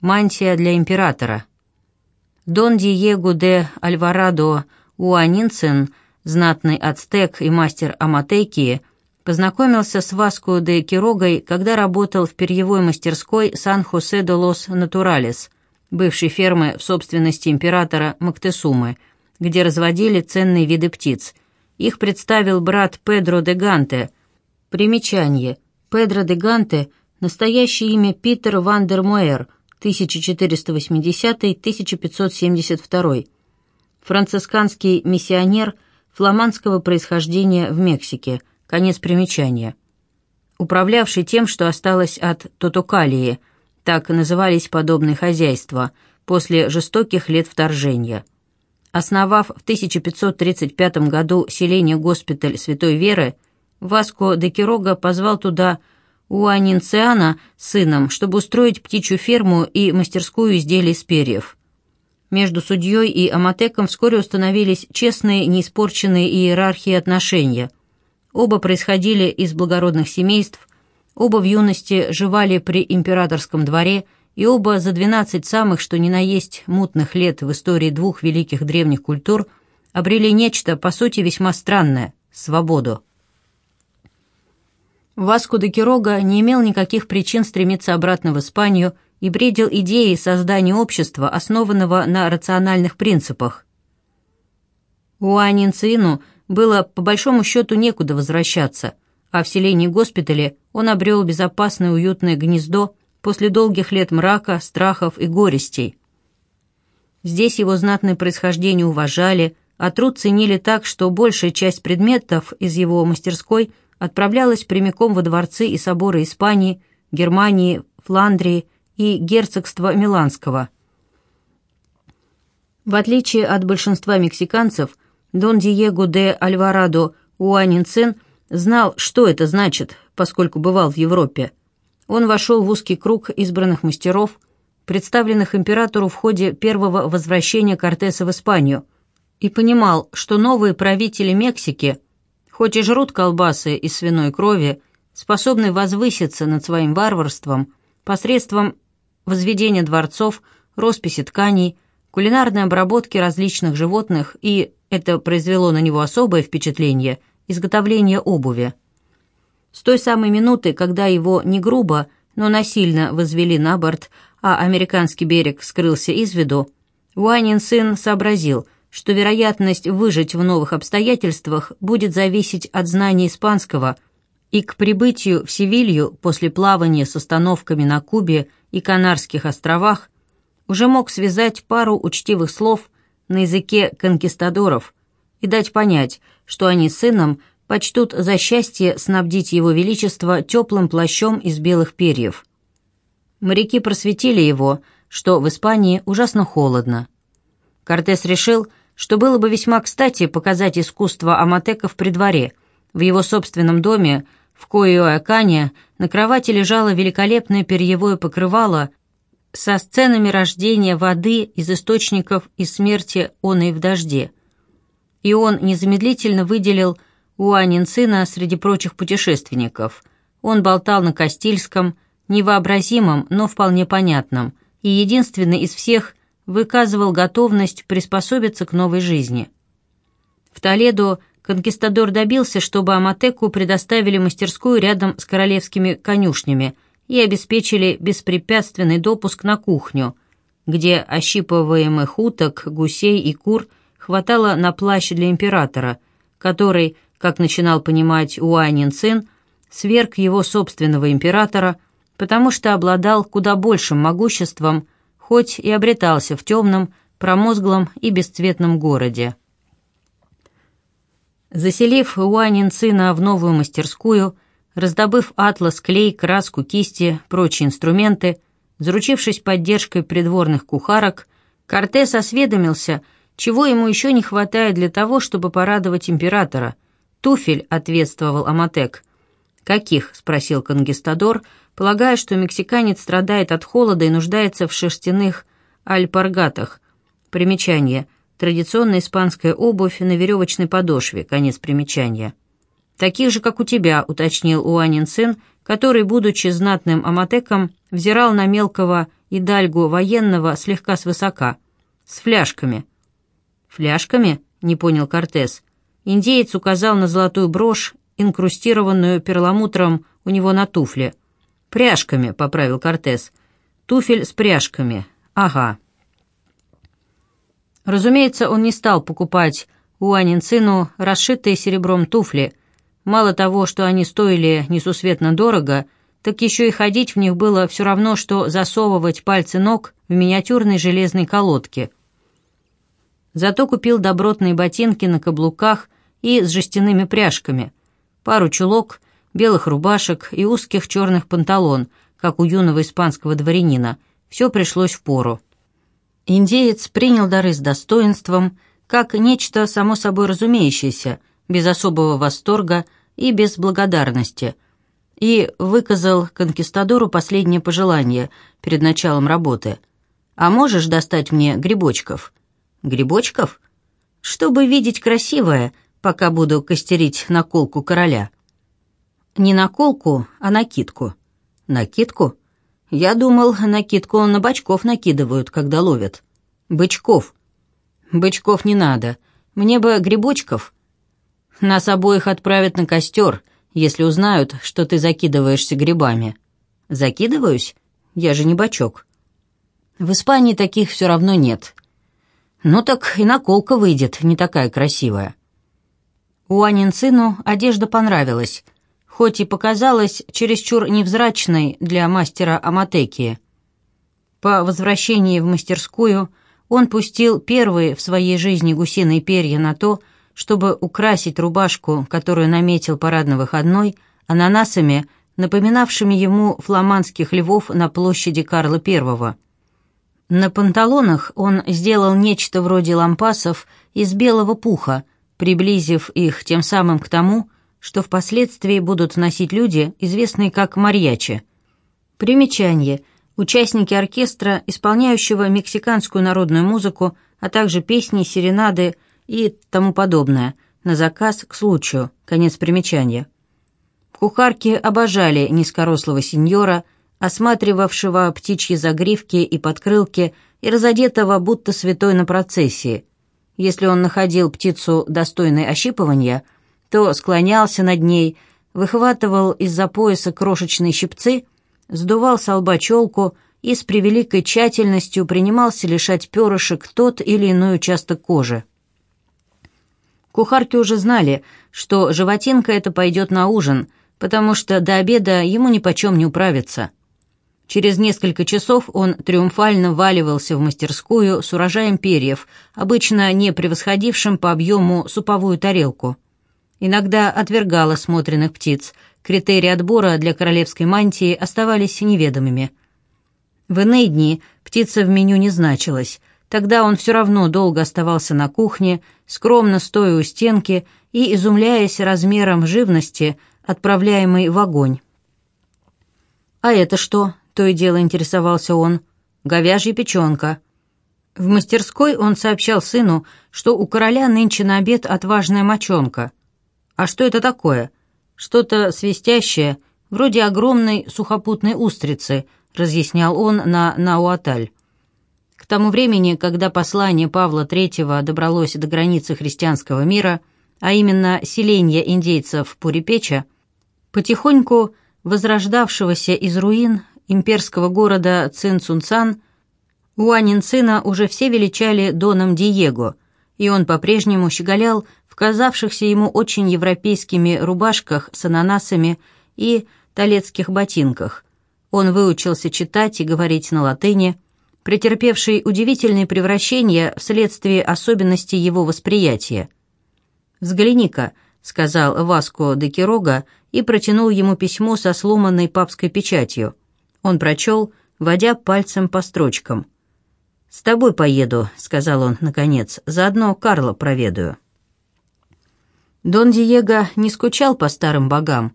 Мантия для императора. Дон Диего де Альварадо Уанинцин, знатный ацтек и мастер Аматекии, познакомился с Васко де Кирогой, когда работал в перьевой мастерской Сан-Хосе де лос Натуралес, бывшей фермы в собственности императора Моктесумы, где разводили ценные виды птиц. Их представил брат Педро де Ганте. Примечание. Педро де Ганте – настоящее имя Питер Вандермуэр – 1480-1572, францисканский миссионер фламандского происхождения в Мексике, конец примечания. Управлявший тем, что осталось от Тотокалии, так назывались подобные хозяйства, после жестоких лет вторжения. Основав в 1535 году селение госпиталь Святой Веры, Васко де Кирога позвал туда Уанинциана сыном, чтобы устроить птичью ферму и мастерскую изделий из перьев. Между судьей и Аматеком вскоре установились честные, неиспорченные иерархии отношения. Оба происходили из благородных семейств, оба в юности живали при императорском дворе, и оба за 12 самых, что ни на есть, мутных лет в истории двух великих древних культур обрели нечто, по сути, весьма странное – свободу. Васко де Кирога не имел никаких причин стремиться обратно в Испанию и бредил идеей создания общества, основанного на рациональных принципах. Уанинцину было по большому счету некуда возвращаться, а в селении госпитале он обрел безопасное уютное гнездо после долгих лет мрака, страхов и горестей. Здесь его знатное происхождение уважали, а труд ценили так, что большая часть предметов из его мастерской – отправлялась прямиком во дворцы и соборы Испании, Германии, Фландрии и герцогства Миланского. В отличие от большинства мексиканцев, Дон Диего де Альварадо Уанинцин знал, что это значит, поскольку бывал в Европе. Он вошел в узкий круг избранных мастеров, представленных императору в ходе первого возвращения Кортеса в Испанию, и понимал, что новые правители Мексики – хоть и жрут колбасы из свиной крови, способны возвыситься над своим варварством посредством возведения дворцов, росписи тканей, кулинарной обработки различных животных и, это произвело на него особое впечатление, изготовления обуви. С той самой минуты, когда его не грубо, но насильно возвели на борт, а американский берег скрылся из виду, Уанин сын сообразил – что вероятность выжить в новых обстоятельствах будет зависеть от знания испанского, и к прибытию в Севилью после плавания с остановками на Кубе и Канарских островах уже мог связать пару учтивых слов на языке конкистадоров и дать понять, что они сыном почтут за счастье снабдить его величество теплым плащом из белых перьев. Моряки просветили его, что в Испании ужасно холодно. Кортес решил, что было бы весьма кстати показать искусство аматеков при дворе. В его собственном доме в Коиоакане на кровати лежало великолепное перьевое покрывало со сценами рождения воды из источников и смерти он и в дожде. И он незамедлительно выделил Уанин сына среди прочих путешественников. Он болтал на Кастильском, невообразимом, но вполне понятном, и единственный из всех выказывал готовность приспособиться к новой жизни. В Толедо конкистадор добился, чтобы Аматеку предоставили мастерскую рядом с королевскими конюшнями и обеспечили беспрепятственный допуск на кухню, где ощипываемых уток, гусей и кур хватало на плащ для императора, который, как начинал понимать Уанин сын, сверг его собственного императора, потому что обладал куда большим могуществом, хоть и обретался в темном, промозглом и бесцветном городе. Заселив Уанин сына в новую мастерскую, раздобыв атлас, клей, краску, кисти, прочие инструменты, заручившись поддержкой придворных кухарок, Кортес осведомился, чего ему еще не хватает для того, чтобы порадовать императора. «Туфель», — ответствовал Аматек. «Каких?» — спросил конгистадор, полагая, что мексиканец страдает от холода и нуждается в шерстяных альпаргатах. Примечание. Традиционная испанская обувь на веревочной подошве. Конец примечания. «Таких же, как у тебя», — уточнил Уанин сын, который, будучи знатным аматеком, взирал на мелкого и дальгу военного слегка свысока, с фляжками. «Фляжками?» — не понял Кортес. Индеец указал на золотую брошь, инкрустированную перламутром у него на туфле. «Пряжками», — поправил Кортес. «Туфель с пряжками. Ага». Разумеется, он не стал покупать у Анинцину расшитые серебром туфли. Мало того, что они стоили несусветно дорого, так еще и ходить в них было все равно, что засовывать пальцы ног в миниатюрной железной колодке. Зато купил добротные ботинки на каблуках и с жестяными пряжками, пару чулок, белых рубашек и узких черных панталон, как у юного испанского дворянина. Все пришлось в пору. Индеец принял дары с достоинством, как нечто само собой разумеющееся, без особого восторга и без благодарности, и выказал конкистадору последнее пожелание перед началом работы. «А можешь достать мне грибочков?» «Грибочков?» «Чтобы видеть красивое, пока буду костерить наколку короля». «Не наколку, а накидку». «Накидку?» Я думал, накидку на бочков накидывают, когда ловят. Бычков. Бычков не надо. Мне бы грибочков. Нас обоих отправят на костер, если узнают, что ты закидываешься грибами. Закидываюсь? Я же не бочок. В Испании таких все равно нет. Ну так и наколка выйдет, не такая красивая. У Анин сыну одежда понравилась — хоть и показалась чересчур невзрачной для мастера Аматеки. По возвращении в мастерскую он пустил первые в своей жизни гусиные перья на то, чтобы украсить рубашку, которую наметил парадно-выходной, ананасами, напоминавшими ему фламандских львов на площади Карла I. На панталонах он сделал нечто вроде лампасов из белого пуха, приблизив их тем самым к тому, что впоследствии будут носить люди, известные как марьячи. Примечание. Участники оркестра, исполняющего мексиканскую народную музыку, а также песни, серенады и тому подобное, на заказ к случаю. Конец примечания. Кухарки обожали низкорослого сеньора, осматривавшего птичьи загривки и подкрылки и разодетого будто святой на процессии. Если он находил птицу достойной ощипывания – то склонялся над ней, выхватывал из-за пояса крошечные щипцы, сдувал с лба челку и с превеликой тщательностью принимался лишать перышек тот или иной участок кожи. Кухарки уже знали, что животинка это пойдет на ужин, потому что до обеда ему нипочем не управиться. Через несколько часов он триумфально валивался в мастерскую с урожаем перьев, обычно не превосходившим по объему суповую тарелку – иногда отвергал осмотренных птиц. Критерии отбора для королевской мантии оставались неведомыми. В иные дни птица в меню не значилась. Тогда он все равно долго оставался на кухне, скромно стоя у стенки и изумляясь размером живности, отправляемой в огонь. «А это что?» — то и дело интересовался он. «Говяжья печенка». В мастерской он сообщал сыну, что у короля нынче на обед отважная мочонка — «А что это такое?» «Что-то свистящее, вроде огромной сухопутной устрицы», разъяснял он на Науаталь. К тому времени, когда послание Павла III добралось до границы христианского мира, а именно селения индейцев Пурипеча, потихоньку возрождавшегося из руин имперского города Цинцунцан, Уанинцина уже все величали Доном Диего, и он по-прежнему щеголял казавшихся ему очень европейскими рубашках с ананасами и талецких ботинках. Он выучился читать и говорить на латыни, претерпевший удивительные превращения вследствие особенностей его восприятия. «Взгляни-ка», — сказал Васко де Кирога и протянул ему письмо со сломанной папской печатью. Он прочел, водя пальцем по строчкам. «С тобой поеду», — сказал он, наконец, — «заодно Карла проведаю». Дон Диего не скучал по старым богам.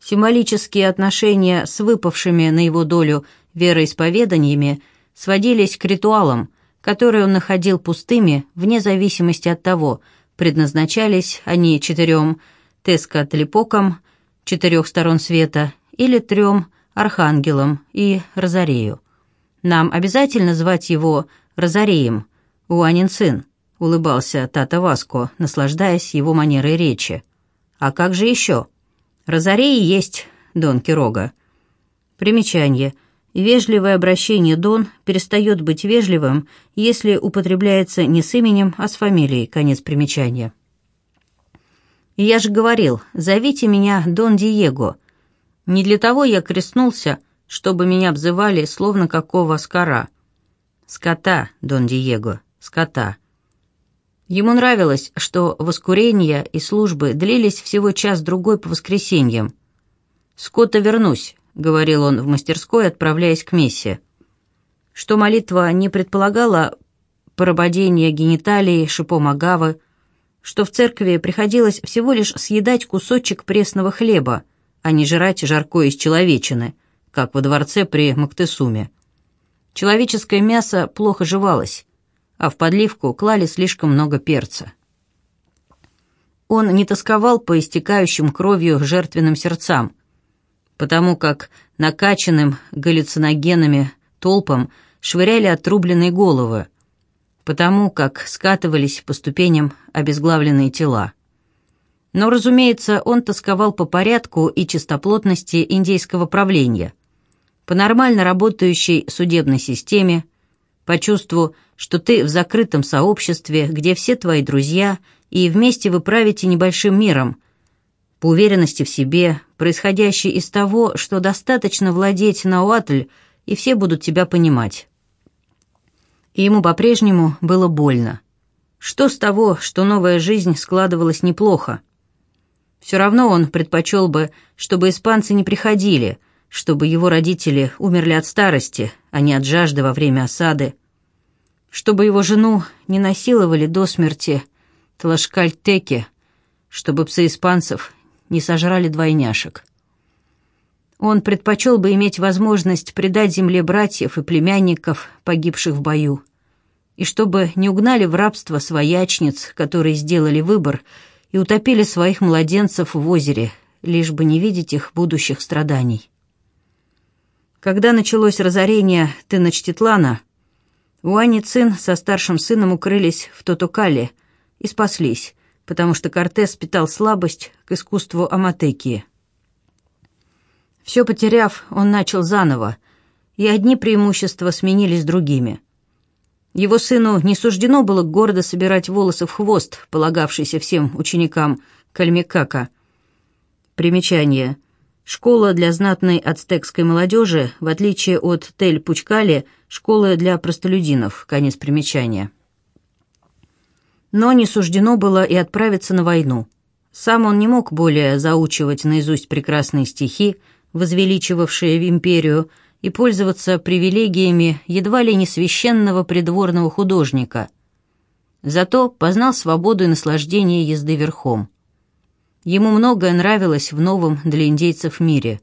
Символические отношения с выпавшими на его долю вероисповеданиями сводились к ритуалам, которые он находил пустыми вне зависимости от того, предназначались они четырем Тескатлипокам, четырех сторон света, или трем Архангелам и Розарею. Нам обязательно звать его Розареем, Уанин сын», — улыбался Тата Васко, наслаждаясь его манерой речи. «А как же еще? Розарей есть Дон Кирога». Примечание. Вежливое обращение «Дон» перестает быть вежливым, если употребляется не с именем, а с фамилией. Конец примечания. «Я же говорил, зовите меня Дон Диего. Не для того я крестнулся, чтобы меня обзывали словно какого скора. Скота, Дон Диего, скота». Ему нравилось, что воскурения и службы длились всего час-другой по воскресеньям. «Скота вернусь», — говорил он в мастерской, отправляясь к мессе. Что молитва не предполагала прободения гениталии, шипом агавы, что в церкви приходилось всего лишь съедать кусочек пресного хлеба, а не жрать жаркое из человечины, как во дворце при Мактесуме. Человеческое мясо плохо жевалось, а в подливку клали слишком много перца. Он не тосковал по истекающим кровью жертвенным сердцам, потому как накачанным галлюциногенами толпам швыряли отрубленные головы, потому как скатывались по ступеням обезглавленные тела. Но, разумеется, он тосковал по порядку и чистоплотности индейского правления, по нормально работающей судебной системе, по чувству, что ты в закрытом сообществе, где все твои друзья, и вместе вы правите небольшим миром, по уверенности в себе, происходящей из того, что достаточно владеть науатль, и все будут тебя понимать. И ему по-прежнему было больно. Что с того, что новая жизнь складывалась неплохо? Все равно он предпочел бы, чтобы испанцы не приходили, чтобы его родители умерли от старости, а не от жажды во время осады, чтобы его жену не насиловали до смерти тлашкальтеки, чтобы псы испанцев не сожрали двойняшек. Он предпочел бы иметь возможность предать земле братьев и племянников, погибших в бою, и чтобы не угнали в рабство своячниц, которые сделали выбор и утопили своих младенцев в озере, лишь бы не видеть их будущих страданий. Когда началось разорение Теночтитлана, Уани Цин со старшим сыном укрылись в Тотукале и спаслись, потому что Кортес питал слабость к искусству аматекии. Все потеряв, он начал заново, и одни преимущества сменились другими. Его сыну не суждено было гордо собирать волосы в хвост, полагавшийся всем ученикам Кальмикака. Примечание – Школа для знатной ацтекской молодежи, в отличие от Тель-Пучкали, школа для простолюдинов, конец примечания. Но не суждено было и отправиться на войну. Сам он не мог более заучивать наизусть прекрасные стихи, возвеличивавшие империю, и пользоваться привилегиями едва ли не священного придворного художника. Зато познал свободу и наслаждение езды верхом – Ему многое нравилось в новом для индейцев мире.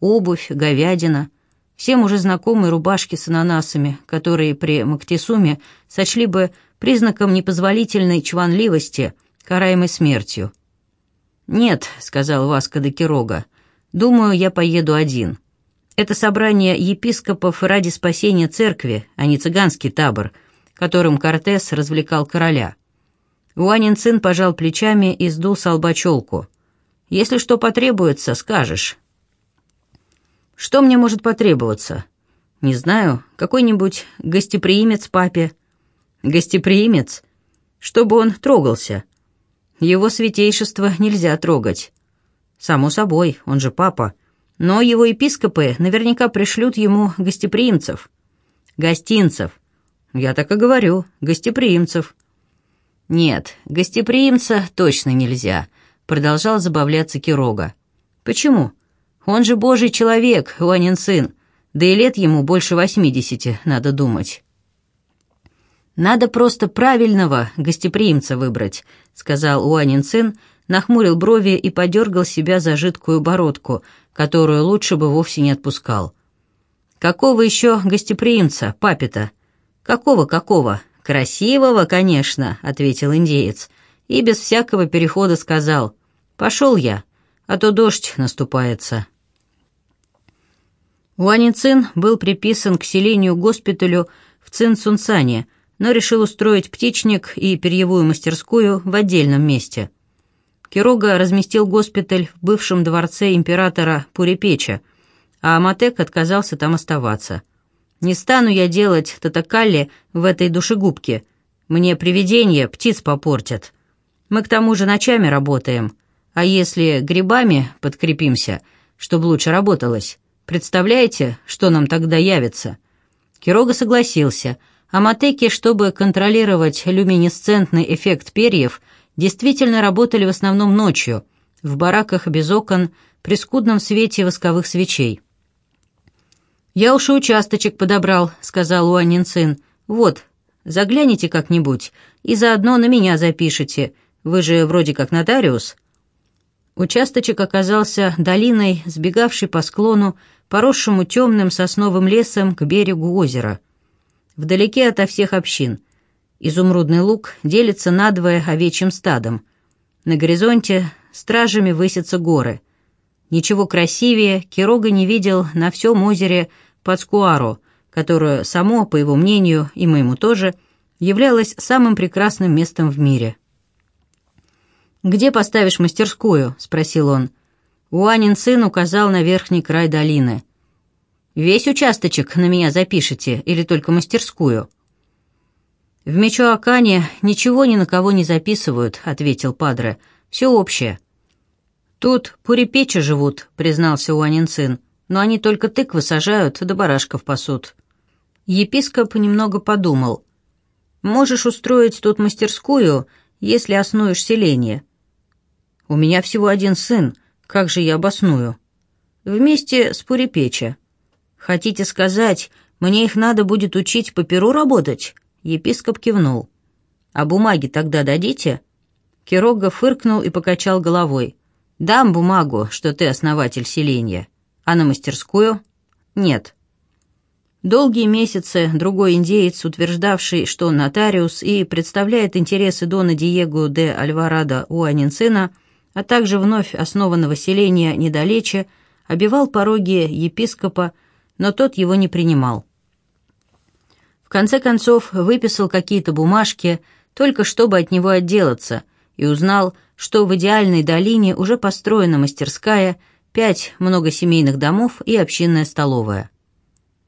Обувь, говядина, всем уже знакомые рубашки с ананасами, которые при Мактисуме сочли бы признаком непозволительной чванливости, караемой смертью. «Нет», — сказал Васко де Кирога, — «думаю, я поеду один. Это собрание епископов ради спасения церкви, а не цыганский табор, которым Кортес развлекал короля». Уанин сын пожал плечами и сдул с лба челку. «Если что потребуется, скажешь». «Что мне может потребоваться?» «Не знаю, какой-нибудь гостеприимец папе». «Гостеприимец? Чтобы он трогался». «Его святейшество нельзя трогать». «Само собой, он же папа. Но его епископы наверняка пришлют ему гостеприимцев». «Гостинцев». «Я так и говорю, гостеприимцев». «Нет, гостеприимца точно нельзя», — продолжал забавляться Кирога. «Почему? Он же божий человек, Уанин сын, да и лет ему больше восьмидесяти, надо думать». «Надо просто правильного гостеприимца выбрать», — сказал Уанин сын, нахмурил брови и подергал себя за жидкую бородку, которую лучше бы вовсе не отпускал. «Какого еще гостеприимца, папе-то? Какого-какого? «Красивого, конечно», — ответил индеец, и без всякого перехода сказал, «Пошел я, а то дождь наступается». Уанин был приписан к селению-госпиталю в Цинцунсане, но решил устроить птичник и перьевую мастерскую в отдельном месте. Кирога разместил госпиталь в бывшем дворце императора Пурипеча, а Аматек отказался там оставаться. «Не стану я делать татакалли в этой душегубке. Мне привидения птиц попортят. Мы к тому же ночами работаем, а если грибами подкрепимся, чтобы лучше работалось, представляете, что нам тогда явится?» Кирога согласился, а Матеки, чтобы контролировать люминесцентный эффект перьев, действительно работали в основном ночью, в бараках без окон, при скудном свете восковых свечей. «Я уж и участочек подобрал», — сказал Уанин сын. «Вот, загляните как-нибудь и заодно на меня запишите. Вы же вроде как нотариус». Участочек оказался долиной, сбегавшей по склону, поросшему темным сосновым лесом к берегу озера. Вдалеке ото всех общин. Изумрудный луг делится надвое овечьим стадом. На горизонте стражами высятся горы — Ничего красивее Кирога не видел на всем озере Пацкуаро, которое само, по его мнению, и моему тоже, являлось самым прекрасным местом в мире. «Где поставишь мастерскую?» — спросил он. Уанин сын указал на верхний край долины. «Весь участочек на меня запишите или только мастерскую?» «В Мечуакане ничего ни на кого не записывают», — ответил Падре. «Все общее». «Тут пурипечи живут», — признался Уанин сын, «но они только тыквы сажают да барашков пасут». Епископ немного подумал. «Можешь устроить тут мастерскую, если основешь селение». «У меня всего один сын, как же я обосную?» «Вместе с Пурипеча». «Хотите сказать, мне их надо будет учить по перу работать?» Епископ кивнул. «А бумаги тогда дадите?» Кирога фыркнул и покачал головой. Дам бумагу, что ты основатель селения. А на мастерскую? Нет. Долгие месяцы другой индеец, утверждавший, что нотариус и представляет интересы Дона Диего де Альварадо Уанинцина, а также вновь основанного селения недалече, обивал пороги епископа, но тот его не принимал. В конце концов выписал какие-то бумажки, только чтобы от него отделаться, и узнал, что в идеальной долине уже построена мастерская, пять многосемейных домов и общинная столовая.